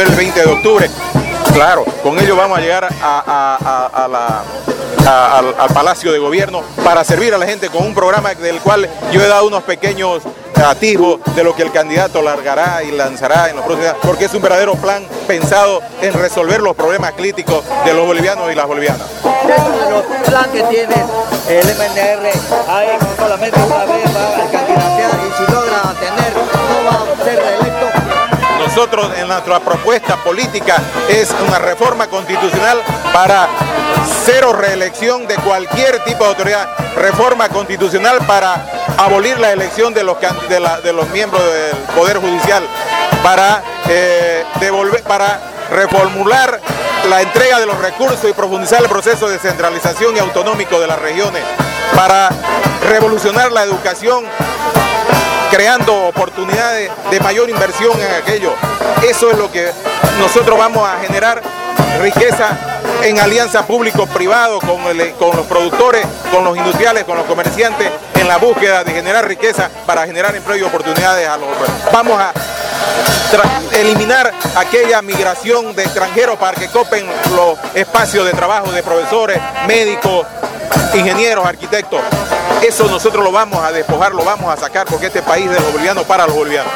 el 20 de octubre. Claro, con ello vamos a llegar a, al, Palacio de Gobierno para servir a la gente con un programa del cual yo he dado unos pequeños atisbos de lo que el candidato largará y lanzará en los próximos días, porque es un verdadero plan pensado en resolver los problemas críticos de los bolivianos y las bolivianas. Nosotros en nuestra propuesta política es una reforma constitucional para cero reelección de cualquier tipo de autoridad, reforma constitucional para abolir la elección de los, de, los miembros del Poder Judicial, para, eh, devolver, para reformular la entrega de los recursos y profundizar el proceso de centralización y autonómico de las regiones, para revolucionar la educación creando oportunidades de mayor inversión en aquello. Eso es lo que nosotros vamos a generar riqueza en alianza público-privado con, los productores, con los industriales, con los comerciantes, en la búsqueda de generar riqueza para generar empleo y oportunidades a los... Vamos a eliminar aquella migración de extranjeros para que copen los espacios de trabajo de profesores, médicos, ingenieros, arquitectos. Eso nosotros lo vamos a despojar, lo vamos a sacar porque este país es de los bolivianos para los bolivianos.